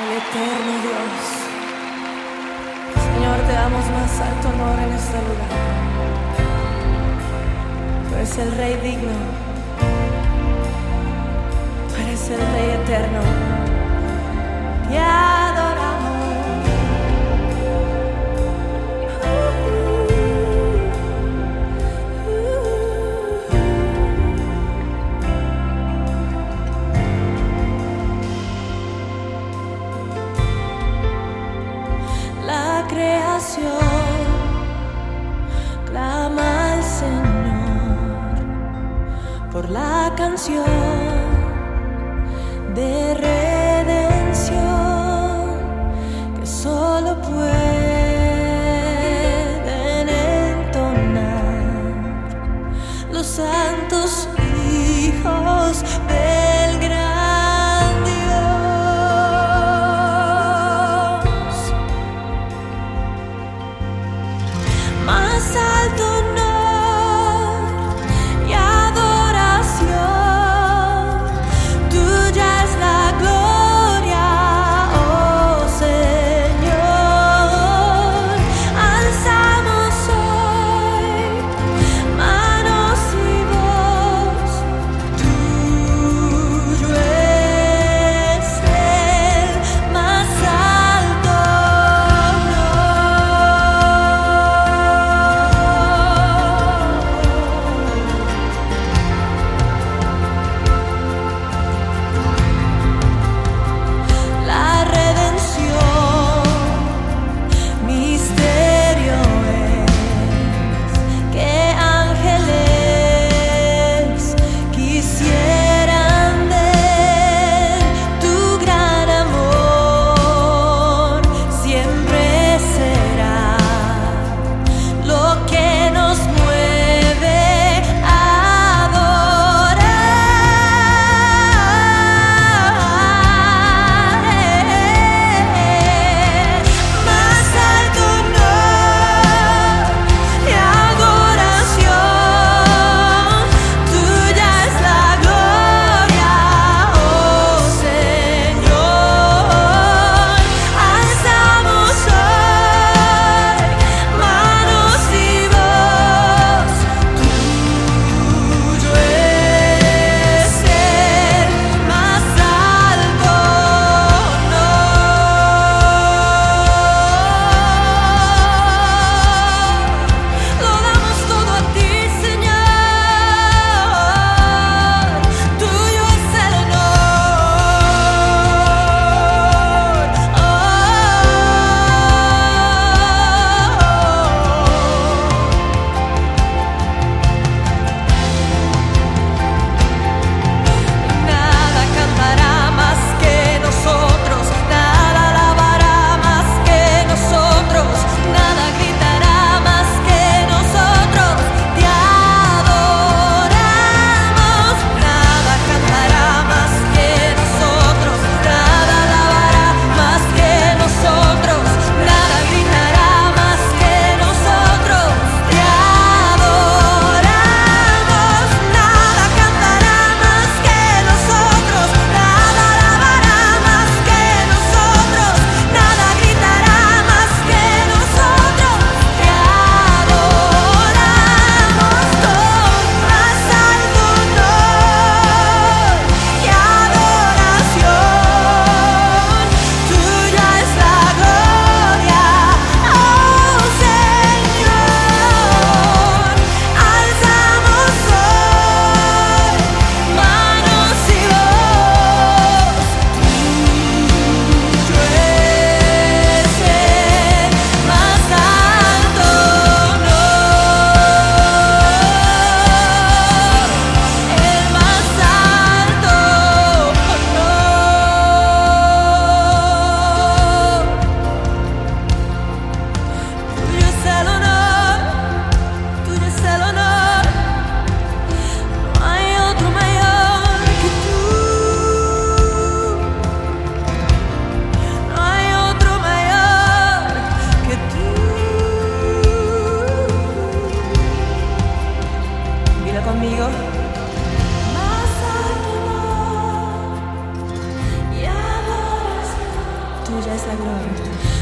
el eterno Dios. Señor, te damos más alto honor en este lugar. Tú eres el Rey digno. Tú eres el Rey eterno. Te por la canción de redención que solo pueden entonar los santos hijos del gran Dios. Más alto 我爱上了你。